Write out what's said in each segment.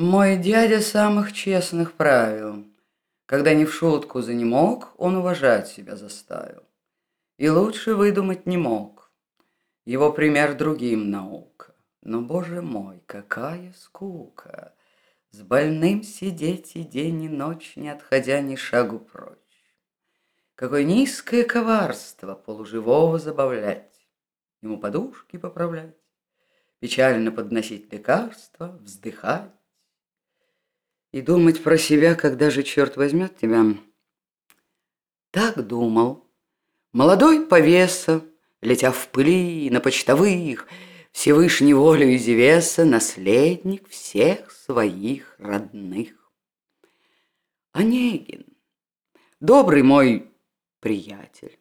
Мой дядя самых честных правил. Когда не в шутку за не мог, он уважать себя заставил. И лучше выдумать не мог. Его пример другим наука. Но, боже мой, какая скука! С больным сидеть и день, и ночь, не отходя ни шагу прочь. Какое низкое коварство полуживого забавлять, Ему подушки поправлять, Печально подносить лекарства, вздыхать, И думать про себя, когда же черт возьмет тебя. Так думал молодой повеса, Летя в пыли на почтовых, Всевышней волею Зевеса Наследник всех своих родных. Онегин, добрый мой приятель,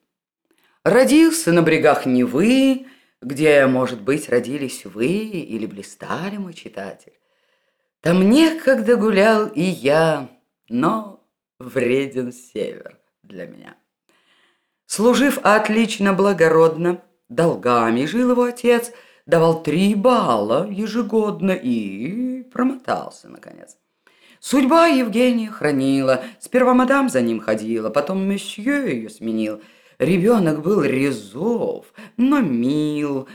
Родился на брегах Невы, Где, может быть, родились вы Или блистали, мой читатель. Там некогда гулял и я, Но вреден север для меня. Служив отлично благородно, Долгами жил его отец — давал три балла ежегодно и промотался, наконец. Судьба Евгения хранила, сперва мадам за ним ходила, потом месье ее сменил. Ребенок был резов, но мил.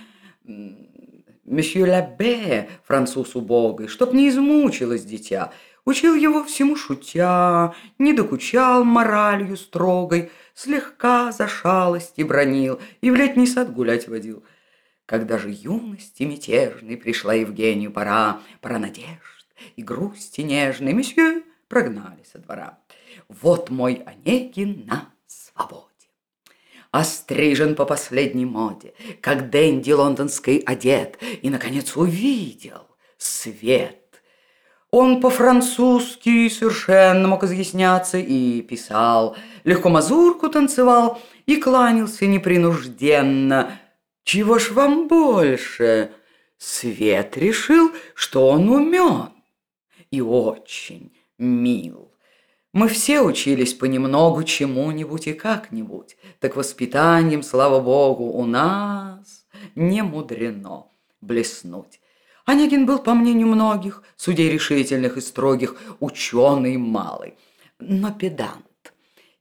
Месье Лабе, француз убогой, чтоб не измучилось дитя, учил его всему шутя, не докучал моралью строгой, слегка за шалости бронил и в летний сад гулять водил. Когда же юности мятежной пришла Евгению пора, пора надежд и грусти нежной, месье прогнали со двора. Вот мой Онегин на свободе. Острижен по последней моде, как Дэнди лондонской одет, и, наконец, увидел свет. Он по-французски совершенно мог изъясняться и писал, легко мазурку танцевал и кланялся непринужденно, чего ж вам больше? Свет решил, что он умен и очень мил. Мы все учились понемногу чему-нибудь и как-нибудь. Так воспитанием, слава богу, у нас не мудрено блеснуть. Онегин был, по мнению многих, судей решительных и строгих, ученый малый, но педант.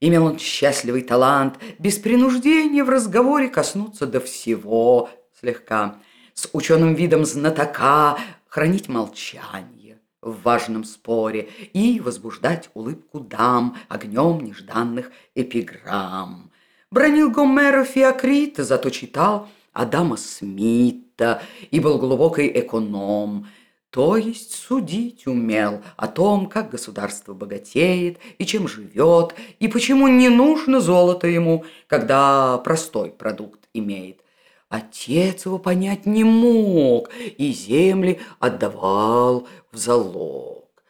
Имел он счастливый талант, без принуждения в разговоре коснуться до всего слегка, с ученым видом знатока хранить молчание в важном споре и возбуждать улыбку дам огнем нежданных эпиграмм. Бронил Гомера Феокрита, зато читал Адама Смита и был глубокий эконом – то есть судить умел о том, как государство богатеет и чем живет, и почему не нужно золото ему, когда простой продукт имеет. Отец его понять не мог и земли отдавал в залог.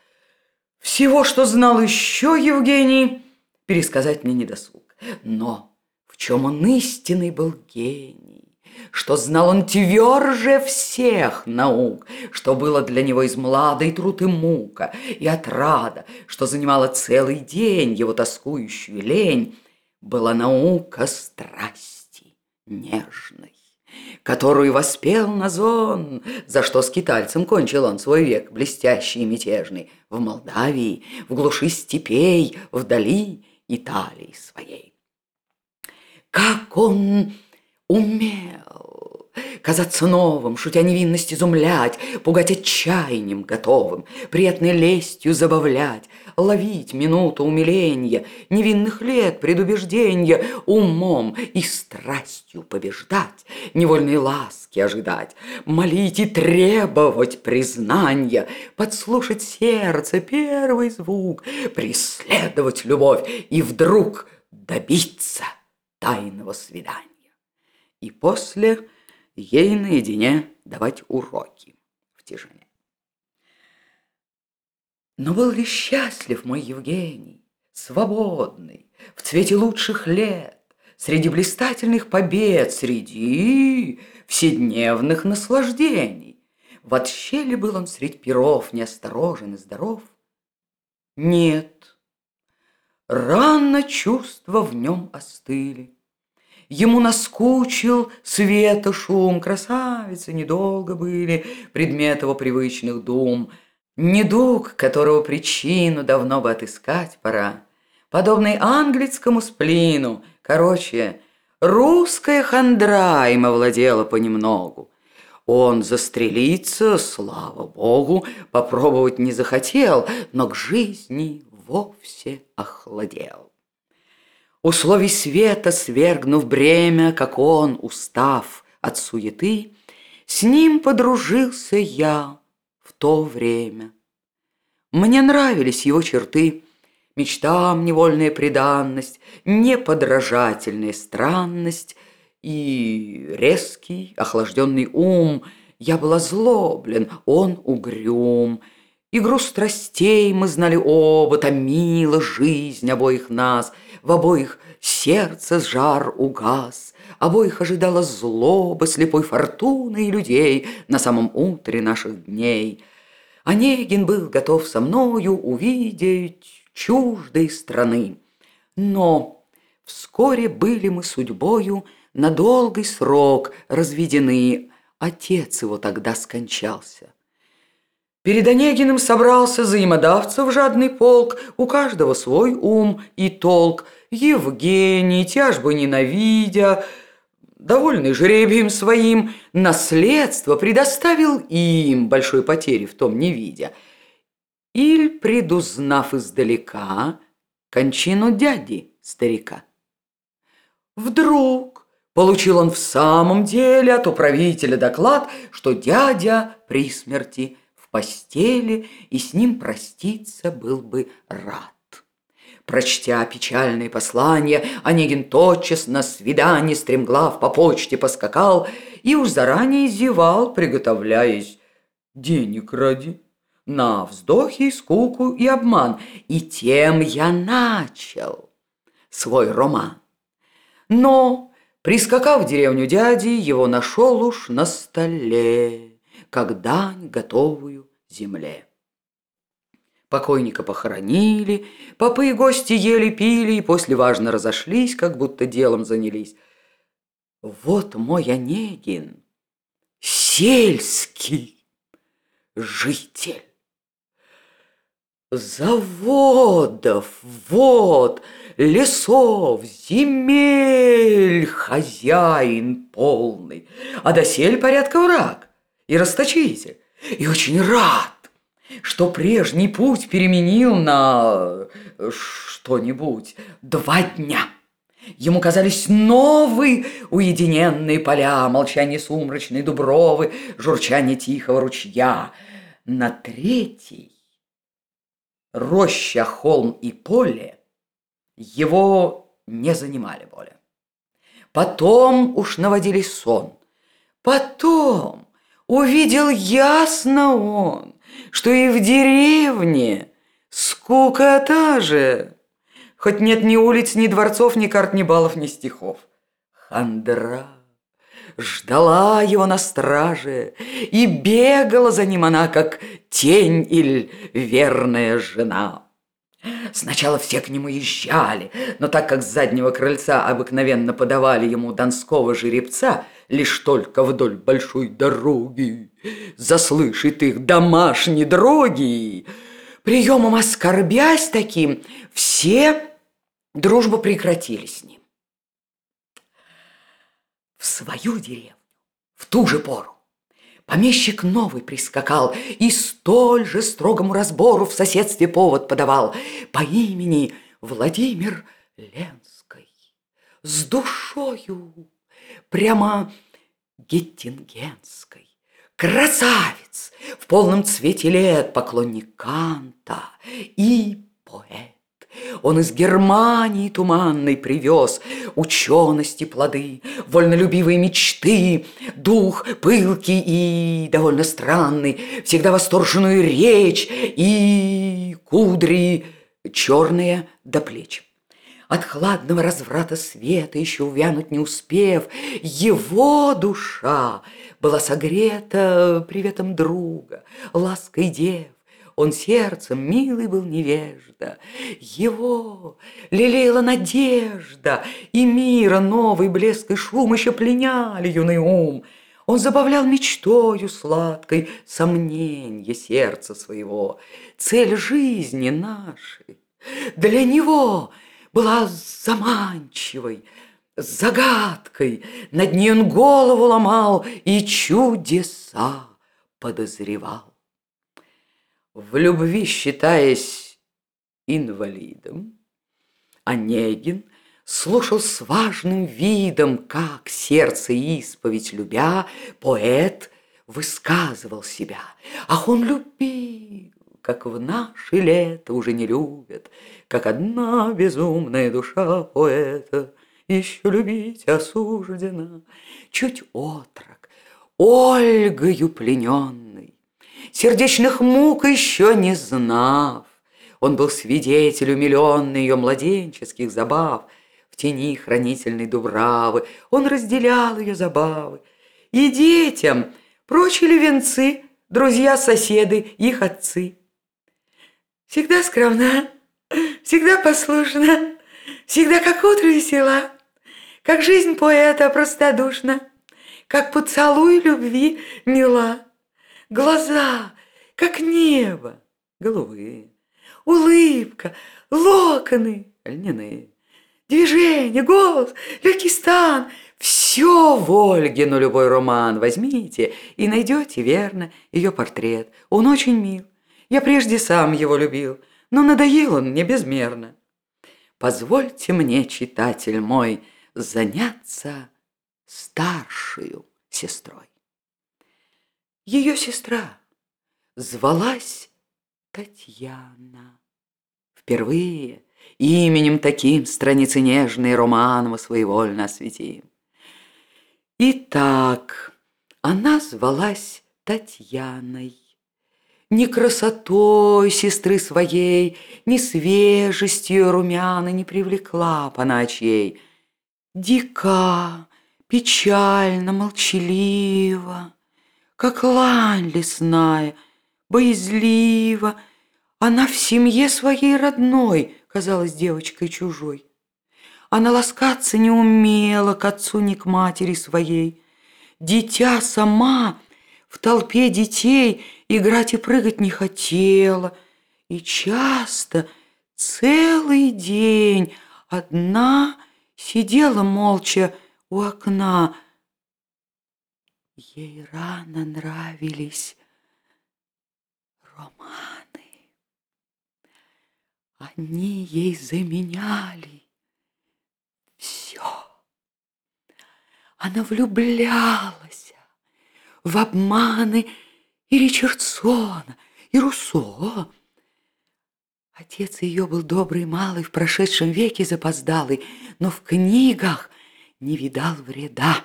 Всего, что знал еще Евгений, пересказать мне не досуг. Но в чем он истинный был гений? что знал он тверже всех наук, что было для него из младой труд и мука, и отрада, что занимала целый день его тоскующую лень, была наука страсти нежной, которую воспел Назон, за что скитальцем кончил он свой век блестящий и мятежный, в Молдавии, в глуши степей, вдали Италии своей. Как он умел казаться новым, шутя невинность изумлять, пугать отчаянием готовым, приятной лестью забавлять, ловить минуту умиления, невинных лет предубеждения, умом и страстью побеждать, невольные ласки ожидать, молить и требовать признания, подслушать сердце первый звук, преследовать любовь и вдруг добиться тайного свидания. И после ей наедине давать уроки в тишине. Но был ли счастлив мой Евгений, свободный, в цвете лучших лет, среди блистательных побед, среди вседневных наслаждений? Вообще ли был он средь перов неосторожен и здоров? Нет, рано чувства в нем остыли. Ему наскучил света шум, красавицы недолго были, предмет его привычных дум. Недуг, которого причину давно бы отыскать пора, подобный английскому сплину, короче, русская хандра им овладела понемногу. Он застрелиться, слава богу, попробовать не захотел, но к жизни вовсе охладел. Условий света свергнув бремя, как он, устав от суеты, С ним подружился я в то время. Мне нравились его черты, Мечтам невольная преданность, Неподражательная странность И резкий, охлажденный ум. Я был озлоблен, он угрюм, Игру страстей мы знали оба, Томила жизнь обоих нас — в обоих сердце жар угас, Обоих ожидала злоба слепой фортуны и людей На самом утре наших дней. Онегин был готов со мною увидеть чуждой страны. Но вскоре были мы судьбою на долгий срок разведены. Отец его тогда скончался. Перед Онегиным собрался взаимодавцев жадный полк, у каждого свой ум и толк. Евгений, тяжбы ненавидя, довольный жребием своим, наследство предоставил им, большой потери в том не видя. Иль, предузнав издалека, кончину дяди старика. Вдруг получил он в самом деле от управителя доклад, что дядя при смерти – постели и с ним проститься был бы рад. Прочтя печальные послания, Онегин тотчас на свидание стремглав по почте поскакал и уж заранее зевал, приготовляясь денег ради на вздохи, скуку и обман. И тем я начал свой роман. Но, прискакав в деревню дяди, его нашел уж на столе как дань готовую земле. Покойника похоронили, попы и гости ели, пили и после важно разошлись, как будто делом занялись. Вот мой Онегин, сельский житель. Заводов, вот, лесов, земель, хозяин полный, а досель порядка враг и расточитель, и очень рад, что прежний путь переменил на что-нибудь два дня. Ему казались новые уединенные поля, молчание сумрачной дубровы, журчание тихого ручья. На третий роща, холм и поле его не занимали более. Потом уж наводили сон. Потом Увидел ясно он, что и в деревне скукота же, хоть нет ни улиц, ни дворцов, ни карт, ни балов, ни стихов. Хандра ждала его на страже, и бегала за ним она, как тень или верная жена. Сначала все к нему езжали, но так как с заднего крыльца обыкновенно подавали ему донского жеребца, лишь только вдоль большой дороги заслышит их домашние дроги. Приемом оскорбясь таким, все дружбу прекратили с ним. В свою деревню в ту же пору Помещик новый прискакал и столь же строгому разбору в соседстве повод подавал по имени Владимир Ленской с душою прямо геттингенской. Красавец в полном цвете лет, поклонник Канта и поэт. Он из Германии туманной привез учености плоды, вольнолюбивые мечты, дух пылкий и довольно странный, всегда восторженную речь и кудри черные до плеч. От хладного разврата света, еще увянуть не успев, его душа была согрета приветом друга, лаской дев. Он сердцем милый был невежда, его лелеяла надежда, и мира новый блеск и шум еще пленяли юный ум. Он забавлял мечтою сладкой сомненье сердца своего, цель жизни нашей. Для него была заманчивой, загадкой, над ней он голову ломал и чудеса подозревал. В любви считаясь инвалидом, Онегин слушал с важным видом, как сердце исповедь любя, поэт высказывал себя. Ах, он любил, как в наши лета уже не любят, как одна безумная душа поэта еще любить осуждена. Чуть отрок, Ольгою плененный, сердечных мук еще не знав, он был свидетель умиленный ее младенческих забав, в тени хранительной Дубравы он разделял ее забавы. И детям прочили венцы, друзья-соседы, их отцы. Всегда скромна, всегда послушна, всегда как утро весела, как жизнь поэта простодушна, как поцелуй любви мила. Глаза, как небо, голубые, улыбка, локоны льняные. Движение, голос, легкий стан – все в Ольгину любой роман возьмите и найдете верно ее портрет. Он очень мил. Я прежде сам его любил, но надоел он мне безмерно. Позвольте мне, читатель мой, заняться старшую сестрой. Ее сестра звалась Татьяна. Впервые Именем таким страницы нежные роман мы своевольно осветим. Итак, она звалась Татьяной. Ни красотой сестры своей, ни свежестью румяна не привлекла поначей. Дика, печально, молчалива, как лань лесная, боязлива, она в семье своей родной казалась девочкой чужой. Она ласкаться не умела к отцу ни к матери своей. Дитя сама в толпе детей играть и прыгать не хотела. И часто целый день одна сидела молча у окна. Ей рано нравились романы. Они ей заменяли все. Она влюблялась в обманы и Ричардсона, и Руссо. Отец ее был добрый малый, в прошедшем веке запоздалый, но в книгах не видал вреда.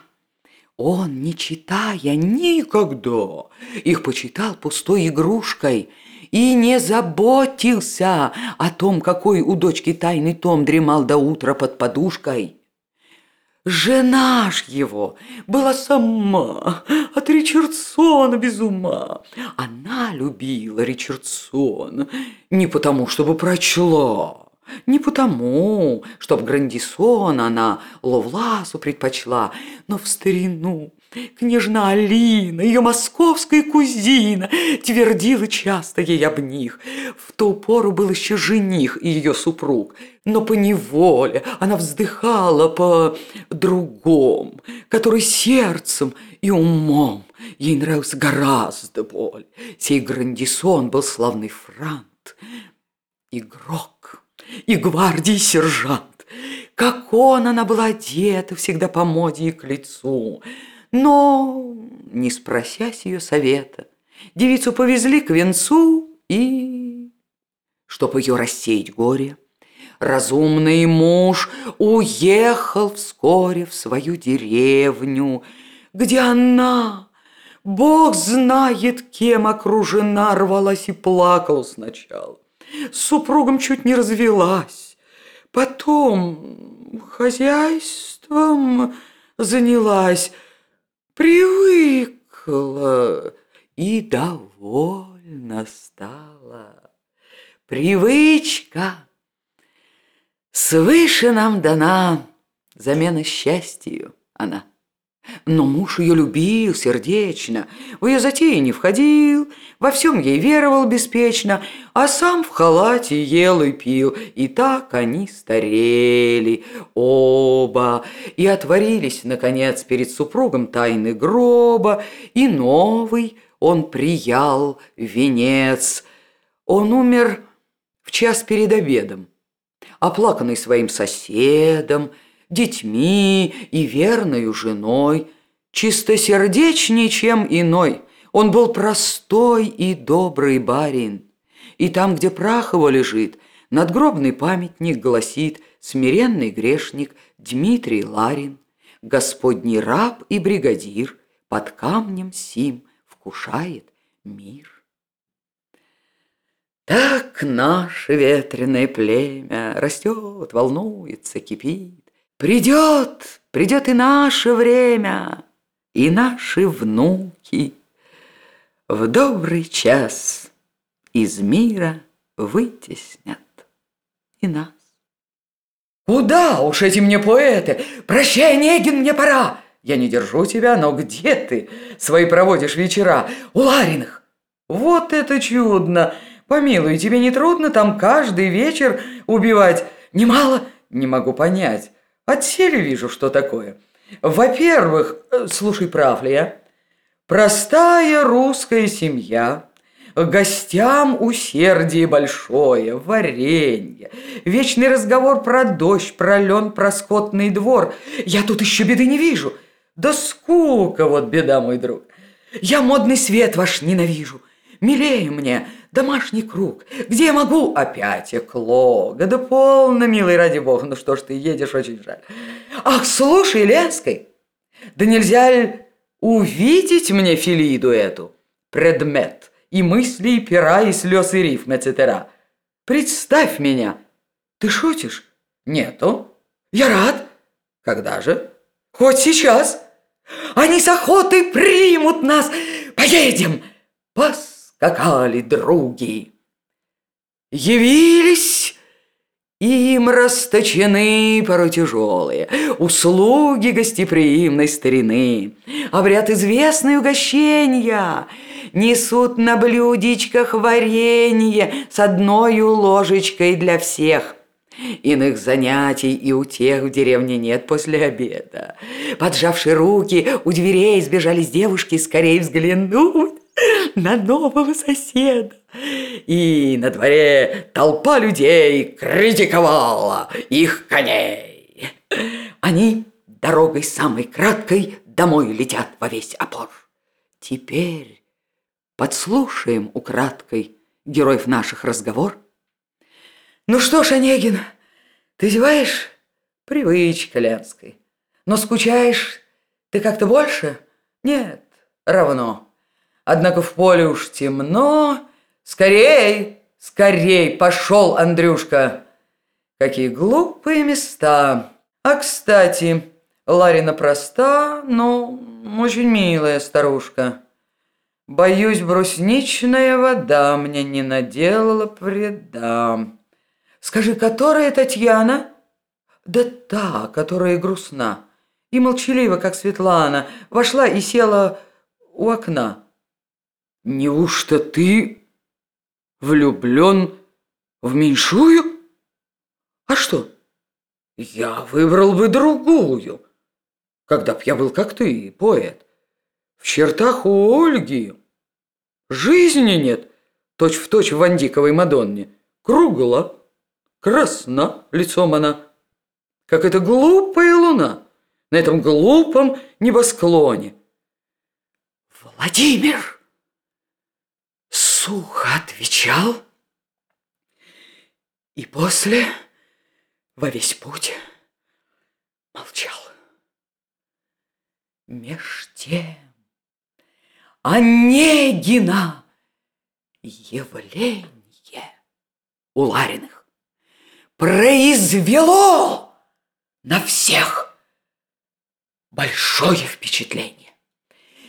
Он, не читая никогда, их почитал пустой игрушкой — и не заботился о том, какой у дочки тайный том дремал до утра под подушкой. Жена ж его была сама от Ричардсона без ума. Она любила Ричардсона не потому, чтобы прочла, не потому, чтоб Грандисон она Ловласу предпочла, но в старину Княжна Алина, ее московская кузина, твердила часто ей об них. В ту пору был еще жених и ее супруг, но по неволе она вздыхала по другом, который сердцем и умом ей нравился гораздо более. Сей Грандисон был славный франт, игрок и гвардии сержант. Как он она была одета всегда по моде и к лицу – но, не спросясь ее совета, девицу повезли к венцу и, чтоб ее рассеять горе, разумный муж уехал вскоре в свою деревню, где она, Бог знает, кем окружена, рвалась и плакала сначала. С супругом чуть не развелась, потом хозяйством занялась, привыкла и довольна стала. Привычка свыше нам дана, замена счастью она. Но муж ее любил сердечно, в ее затеи не входил, во всем ей веровал беспечно, а сам в халате ел и пил, и так они старели оба, и отворились, наконец, перед супругом тайны гроба, и новый он приял венец. Он умер в час перед обедом, оплаканный своим соседом, детьми и верною женой, чистосердечней, чем иной. Он был простой и добрый барин. И там, где прах его лежит, надгробный памятник гласит смиренный грешник Дмитрий Ларин, Господний раб и бригадир, под камнем сим вкушает мир. Так наше ветреное племя растет, волнуется, кипит. Придет, придет и наше время, и наши внуки в добрый час из мира вытеснят и нас. Куда уж эти мне поэты? Прощай, Негин, мне пора. Я не держу тебя, но где ты свои проводишь вечера? У Лариных. Вот это чудно! Помилуй, тебе не трудно там каждый вечер убивать? Немало? Не могу понять. Отсели вижу, что такое. Во-первых, э, слушай, прав ли я? Простая русская семья, гостям усердие большое, варенье, вечный разговор про дождь, про лен, про скотный двор. Я тут еще беды не вижу. Да скука вот беда, мой друг. Я модный свет ваш ненавижу. Милее мне домашний круг, где я могу опять эклога. Да полно, милый, ради бога, ну что ж ты едешь, очень жаль. Ах, слушай, Ленской, да нельзя ли увидеть мне Филиду эту? Предмет и мысли, и пера, и слез, и рифм, etc. Представь меня. Ты шутишь? Нету. Я рад. Когда же? Хоть сейчас. Они с охотой примут нас. Поедем. Пос скакали други. Явились им расточены порой тяжелые услуги гостеприимной старины, обряд известные угощения, несут на блюдечках варенье с одной ложечкой для всех. Иных занятий и у тех в деревне нет после обеда. Поджавши руки, у дверей сбежались девушки скорее взглянуть на нового соседа. И на дворе толпа людей критиковала их коней. Они дорогой самой краткой домой летят во весь опор. Теперь подслушаем украдкой героев наших разговор. Ну что ж, Онегин, ты зеваешь? Привычка Ленской. Но скучаешь ты как-то больше? Нет, равно. Однако в поле уж темно. Скорей, скорей, пошел, Андрюшка. Какие глупые места. А, кстати, Ларина проста, но очень милая старушка. Боюсь, брусничная вода мне не наделала преда. Скажи, которая Татьяна? Да та, которая грустна. И молчалива, как Светлана, вошла и села у окна. Неужто ты влюблен в меньшую? А что? Я выбрал бы другую. Когда б я был как ты, поэт. В чертах у Ольги жизни нет, точь в точь в Вандиковой Мадонне. Кругла, красна лицом она, как эта глупая луна на этом глупом небосклоне. Владимир! Сухо отвечал, и после во весь путь молчал. Меж тем Онегина явление у Лариных произвело на всех большое впечатление.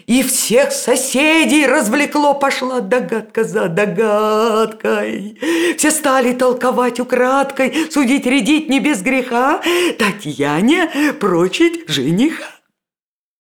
И всех соседей развлекло, пошла догадка за догадкой. Все стали толковать украдкой, судить, рядить не без греха, Татьяне прочить жениха.